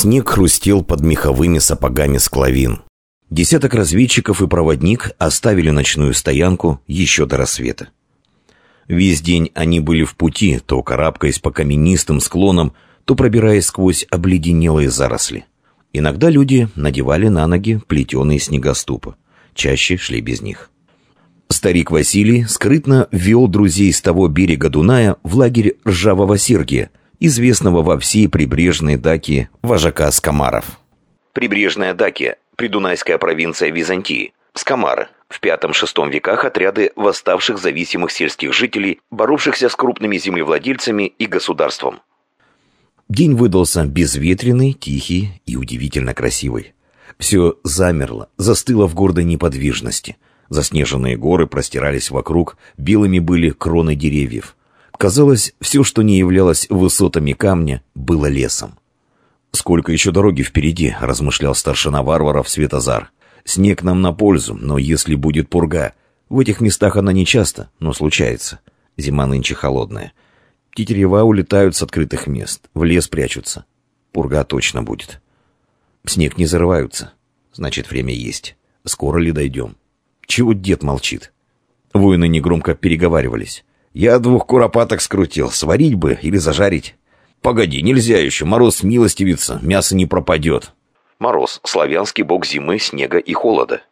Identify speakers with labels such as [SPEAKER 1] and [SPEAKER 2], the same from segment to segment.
[SPEAKER 1] Снег хрустел под меховыми сапогами склавин. Десяток разведчиков и проводник оставили ночную стоянку еще до рассвета. Весь день они были в пути, то карабкаясь по каменистым склонам, то пробираясь сквозь обледенелые заросли. Иногда люди надевали на ноги плетеные снегоступы. Чаще шли без них. Старик Василий скрытно вел друзей с того берега Дуная в лагерь Ржавого Сергия, известного во всей прибрежной Дакии вожака Скамаров. Прибрежная Дакия – придунайская провинция Византии. Скамары – в V-VI веках отряды восставших зависимых сельских жителей, боровшихся с крупными землевладельцами и государством. День выдался безветренный, тихий и удивительно красивый. Все замерло, застыло в гордой неподвижности. Заснеженные горы простирались вокруг, белыми были кроны деревьев. Казалось, все, что не являлось высотами камня, было лесом. «Сколько еще дороги впереди?» — размышлял старшина варваров Светозар. «Снег нам на пользу, но если будет пурга...» В этих местах она не часто, но случается. Зима нынче холодная. Тетерева улетают с открытых мест, в лес прячутся. Пурга точно будет. Снег не зарываются. Значит, время есть. Скоро ли дойдем? Чего дед молчит? Воины негромко переговаривались. Я двух куропаток скрутил. Сварить бы или зажарить. Погоди, нельзя еще. Мороз милостивится. Мясо не пропадет. Мороз — славянский бог зимы, снега и холода.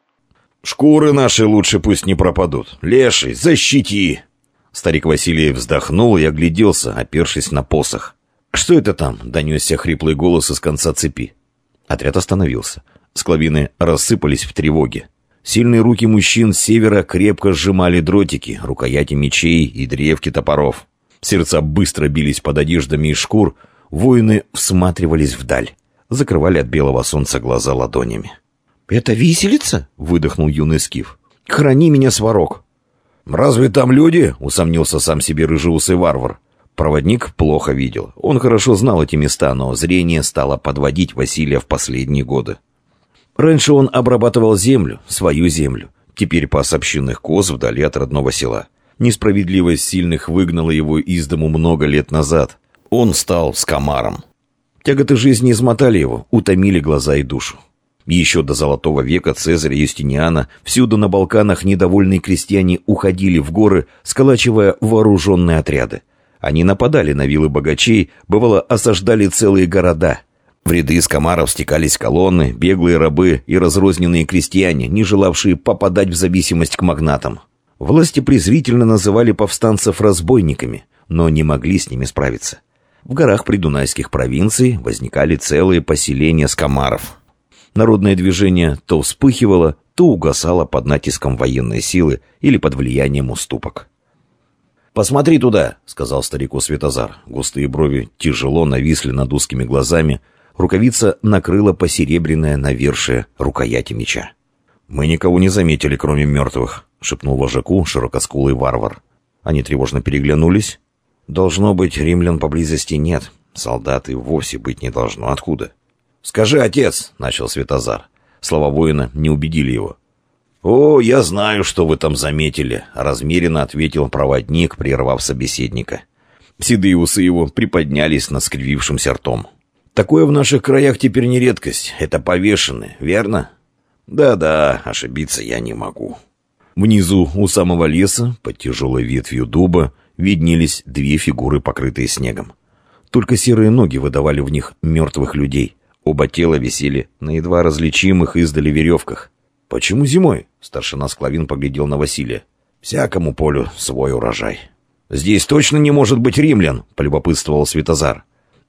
[SPEAKER 1] Шкуры наши лучше пусть не пропадут. Леший, защити! Старик Василий вздохнул и огляделся, опершись на посох. «Что это там?» — донесся хриплый голос из конца цепи. Отряд остановился. Склавины рассыпались в тревоге. Сильные руки мужчин с севера крепко сжимали дротики, рукояти мечей и древки топоров. Сердца быстро бились под одеждами из шкур, воины всматривались вдаль, закрывали от белого солнца глаза ладонями. «Это виселица?» — выдохнул юный скиф. «Храни меня, сварог!» «Разве там люди?» — усомнился сам себе рыжеусый варвар. Проводник плохо видел. Он хорошо знал эти места, но зрение стало подводить Василия в последние годы. Раньше он обрабатывал землю, свою землю. Теперь пас общинных коз вдали от родного села. Несправедливость сильных выгнала его из дому много лет назад. Он стал скомаром. Тяготы жизни измотали его, утомили глаза и душу. Еще до Золотого века Цезаря Юстиниана всюду на Балканах недовольные крестьяне уходили в горы, сколачивая вооруженные отряды. Они нападали на виллы богачей, бывало, осаждали целые города. В ряды из комаров стекались колонны, беглые рабы и разрозненные крестьяне, не желавшие попадать в зависимость к магнатам. Власти презрительно называли повстанцев разбойниками, но не могли с ними справиться. В горах придунайских провинций возникали целые поселения скомаров. Народное движение то вспыхивало, то угасало под натиском военной силы или под влиянием уступок. «Посмотри туда», — сказал старику Светозар. Густые брови тяжело нависли над узкими глазами. Рукавица накрыла посеребряное навершие рукояти меча. «Мы никого не заметили, кроме мертвых», — шепнул вожаку широкоскулый варвар. Они тревожно переглянулись. «Должно быть, римлян поблизости нет. Солдат и вовсе быть не должно. Откуда?» «Скажи, отец!» — начал Светозар. Слова воина не убедили его. «О, я знаю, что вы там заметили», — размеренно ответил проводник, прервав собеседника. Седые усы его приподнялись над скривившимся ртом. «Такое в наших краях теперь не редкость. Это повешенные, верно?» «Да-да, ошибиться я не могу». Внизу, у самого леса, под тяжелой ветвью дуба, виднелись две фигуры, покрытые снегом. Только серые ноги выдавали в них мертвых людей — Оба тела висели на едва различимых издали веревках. «Почему зимой?» — старшина Склавин поглядел на Василия. «Всякому полю свой урожай». «Здесь точно не может быть римлян», — полюбопытствовал Светозар.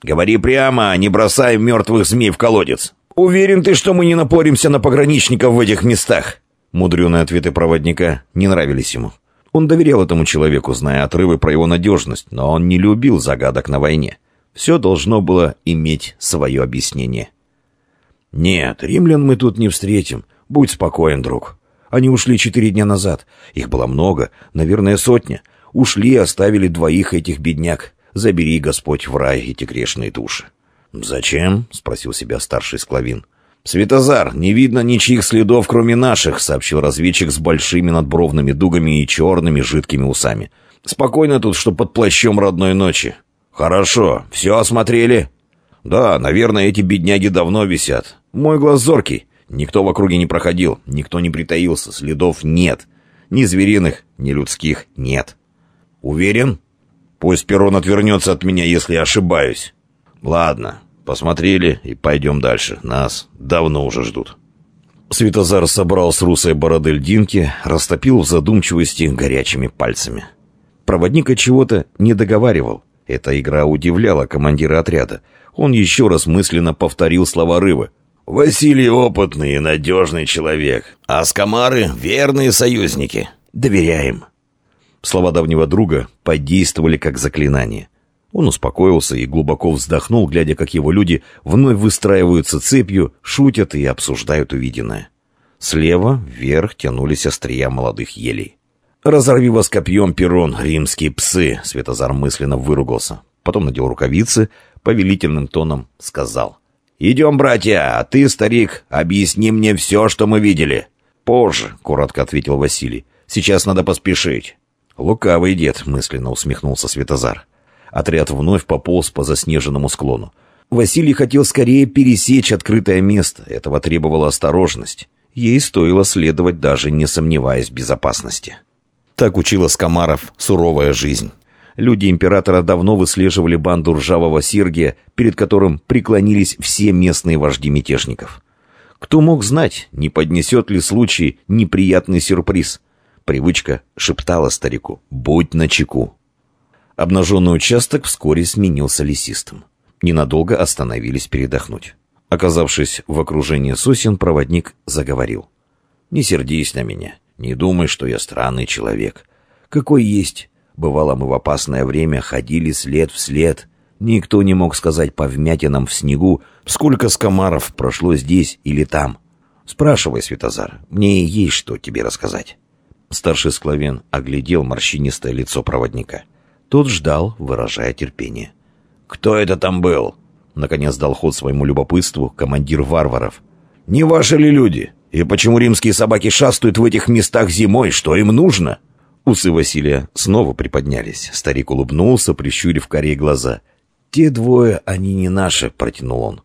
[SPEAKER 1] «Говори прямо, а не бросай мертвых змей в колодец. Уверен ты, что мы не напоримся на пограничников в этих местах?» Мудреные ответы проводника не нравились ему. Он доверял этому человеку, зная отрывы про его надежность, но он не любил загадок на войне. Все должно было иметь свое объяснение. «Нет, римлян мы тут не встретим. Будь спокоен, друг. Они ушли четыре дня назад. Их было много, наверное, сотня. Ушли и оставили двоих этих бедняк. Забери, Господь, в рай эти грешные души». «Зачем?» — спросил себя старший склавин. «Светозар, не видно ничьих следов, кроме наших», — сообщил разведчик с большими надбровными дугами и черными жидкими усами. «Спокойно тут, что под плащом родной ночи. «Хорошо. Все осмотрели?» Да, наверное, эти бедняги давно висят. Мой глаз зоркий. Никто в округе не проходил, никто не притаился, следов нет. Ни звериных, ни людских нет. Уверен? Пусть Перрон отвернется от меня, если я ошибаюсь. Ладно, посмотрели и пойдем дальше. Нас давно уже ждут. Светозар собрал с русой бороды льдинки, растопил в задумчивости горячими пальцами. Проводник от чего-то не договаривал. Эта игра удивляла командира отряда. Он еще раз мысленно повторил слова Рывы. «Василий опытный и надежный человек, а Скамары — верные союзники. Доверяем». Слова давнего друга подействовали как заклинание. Он успокоился и глубоко вздохнул, глядя, как его люди вновь выстраиваются цепью, шутят и обсуждают увиденное. Слева вверх тянулись острия молодых елей. «Разорви вас копьем, Перун, римские псы!» — Светозар мысленно выругался. Потом надел рукавицы, повелительным тоном сказал. «Идем, братья, а ты, старик, объясни мне все, что мы видели». «Позже», — коротко ответил Василий. «Сейчас надо поспешить». «Лукавый дед», — мысленно усмехнулся Светозар. Отряд вновь пополз по заснеженному склону. Василий хотел скорее пересечь открытое место. Этого требовала осторожность. Ей стоило следовать, даже не сомневаясь в безопасности. Так учила Скомаров суровая жизнь. Люди императора давно выслеживали банду ржавого Сергия, перед которым преклонились все местные вожди мятежников. Кто мог знать, не поднесет ли случай неприятный сюрприз? Привычка шептала старику «Будь начеку». Обнаженный участок вскоре сменился лесистым. Ненадолго остановились передохнуть. Оказавшись в окружении сосен, проводник заговорил. «Не сердись на меня. Не думай, что я странный человек. Какой есть. Бывало, мы в опасное время ходили след в след. Никто не мог сказать по вмятинам в снегу, сколько скомаров прошло здесь или там. Спрашивай, Светозар, мне есть что тебе рассказать». Старший скловен оглядел морщинистое лицо проводника — тот ждал, выражая терпение. «Кто это там был?» Наконец дал ход своему любопытству командир варваров. «Не ваши ли люди? И почему римские собаки шастают в этих местах зимой? Что им нужно?» Усы Василия снова приподнялись. Старик улыбнулся, прищурив корей глаза. «Те двое, они не наши», — протянул он.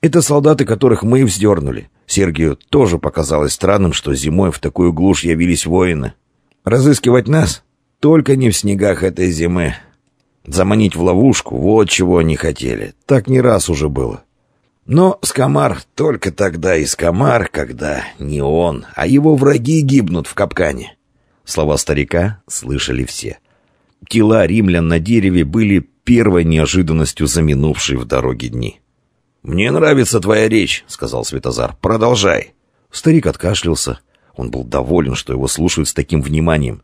[SPEAKER 1] «Это солдаты, которых мы вздернули. Сергию тоже показалось странным, что зимой в такую глушь явились воины. Разыскивать нас? Только не в снегах этой зимы. Заманить в ловушку — вот чего они хотели. Так не раз уже было. Но Скамар только тогда и Скамар, когда не он, а его враги гибнут в капкане. Слова старика слышали все. Тела римлян на дереве были первой неожиданностью за минувшие в дороге дни. «Мне нравится твоя речь», — сказал Светозар. «Продолжай». Старик откашлялся. Он был доволен, что его слушают с таким вниманием.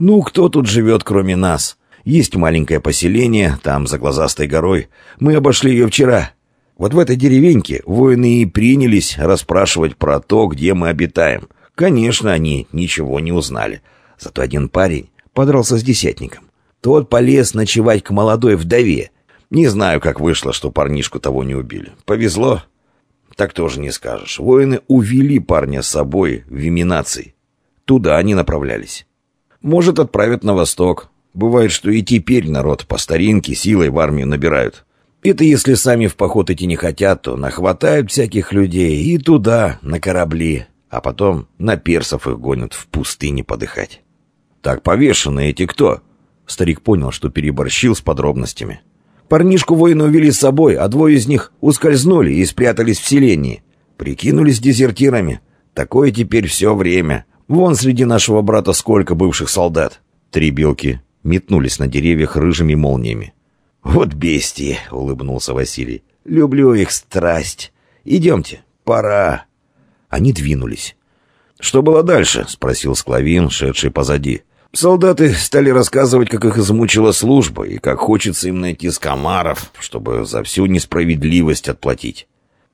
[SPEAKER 1] «Ну, кто тут живет, кроме нас? Есть маленькое поселение, там, за глазастой горой. Мы обошли ее вчера. Вот в этой деревеньке воины и принялись расспрашивать про то, где мы обитаем. Конечно, они ничего не узнали. Зато один парень подрался с десятником. Тот полез ночевать к молодой вдове. Не знаю, как вышло, что парнишку того не убили. Повезло? Так тоже не скажешь. Воины увели парня с собой в Виминации. Туда они направлялись. Может, отправят на восток. Бывает, что и теперь народ по старинке силой в армию набирают. Это если сами в поход идти не хотят, то нахватают всяких людей и туда, на корабли, а потом на персов их гонят в пустыне подыхать. Так повешенные эти кто? Старик понял, что переборщил с подробностями. Парнишку воины увели с собой, а двое из них ускользнули и спрятались в селении. Прикинулись дезертирами. Такое теперь все время. Вон среди нашего брата сколько бывших солдат. Три белки метнулись на деревьях рыжими молниями. «Вот бестии!» — улыбнулся Василий. «Люблю их страсть. Идемте, пора». Они двинулись. «Что было дальше?» — спросил Склавин, шедший позади. Солдаты стали рассказывать, как их измучила служба и как хочется им найти скомаров, чтобы за всю несправедливость отплатить.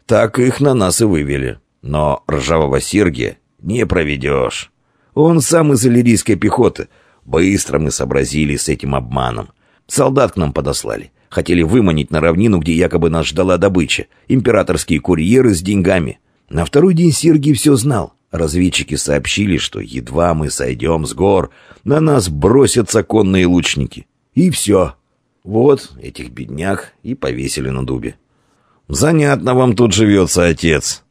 [SPEAKER 1] Так их на нас и вывели. Но ржавого Сергия не проведешь. Он сам из иллирийской пехоты. Быстро мы сообразили с этим обманом. Солдат к нам подослали. Хотели выманить на равнину, где якобы нас ждала добыча. Императорские курьеры с деньгами. На второй день Сергий все знал. Разведчики сообщили, что едва мы сойдем с гор, на нас бросятся конные лучники. И все. Вот этих бедняк и повесили на дубе. «Занятно вам тут живется, отец».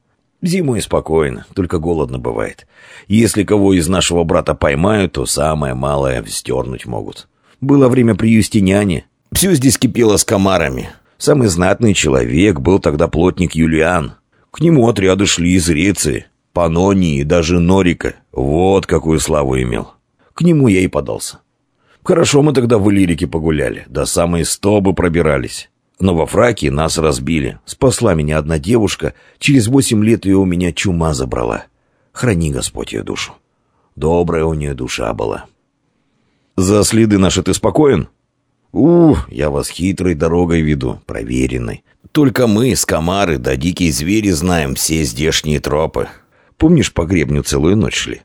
[SPEAKER 1] «Зимой спокойно, только голодно бывает. Если кого из нашего брата поймают, то самое малое вздернуть могут. Было время при Юстиняне. Все здесь кипело с комарами. Самый знатный человек был тогда плотник Юлиан. К нему отряды шли из Реции, Панонии даже Норика. Вот какую славу имел. К нему я и подался. Хорошо мы тогда в Иллирике погуляли, до самой Стобы пробирались. Но во Фракии нас разбили. Спасла меня одна девушка. Через восемь лет ее у меня чума забрала. Храни Господь ее душу. Добрая у нее душа была. За следы наши ты спокоен? У, я вас хитрой дорогой веду, проверенной. Только мы, скомары да дикие звери, знаем все здешние тропы. Помнишь, по гребню целую ночь шли?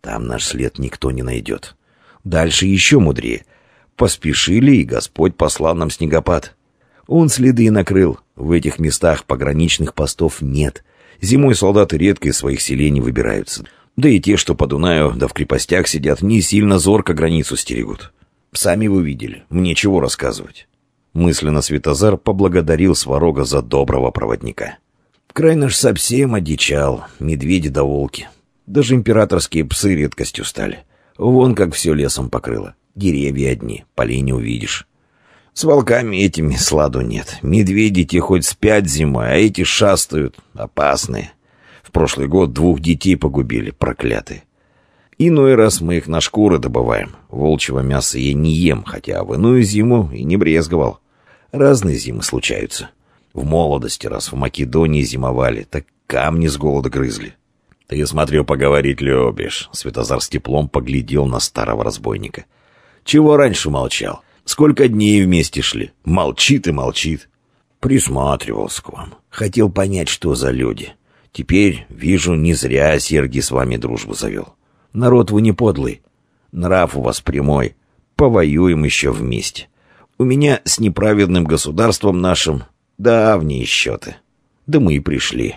[SPEAKER 1] Там наш след никто не найдет. Дальше еще мудрее. Поспешили, и Господь послал нам снегопад. Он следы и накрыл. В этих местах пограничных постов нет. Зимой солдаты редко из своих селений выбираются. Да и те, что по Дунаю, да в крепостях сидят, не сильно зорко границу стерегут. Сами вы видели, мне чего рассказывать. Мысленно Светозар поблагодарил Сварога за доброго проводника. Край наш совсем одичал, медведи да волки. Даже императорские псы редкостью стали. Вон как все лесом покрыло. Деревья одни, полей не увидишь. С волками этими сладу нет. Медведи те хоть спят зимой, а эти шастают, опасные. В прошлый год двух детей погубили, проклятые. Иной раз мы их на шкуры добываем. Волчьего мяса я не ем, хотя в иную зиму и не брезговал. Разные зимы случаются. В молодости раз в Македонии зимовали, так камни с голода грызли. Ты, смотрю, поговорить любишь. Светозар с теплом поглядел на старого разбойника. Чего раньше молчал? Сколько дней вместе шли. Молчит и молчит. Присматривался к вам. Хотел понять, что за люди. Теперь, вижу, не зря Сергий с вами дружбу завел. Народ вы не подлый. Нрав у вас прямой. Повоюем еще вместе. У меня с неправедным государством нашим давние счеты. Да мы и пришли.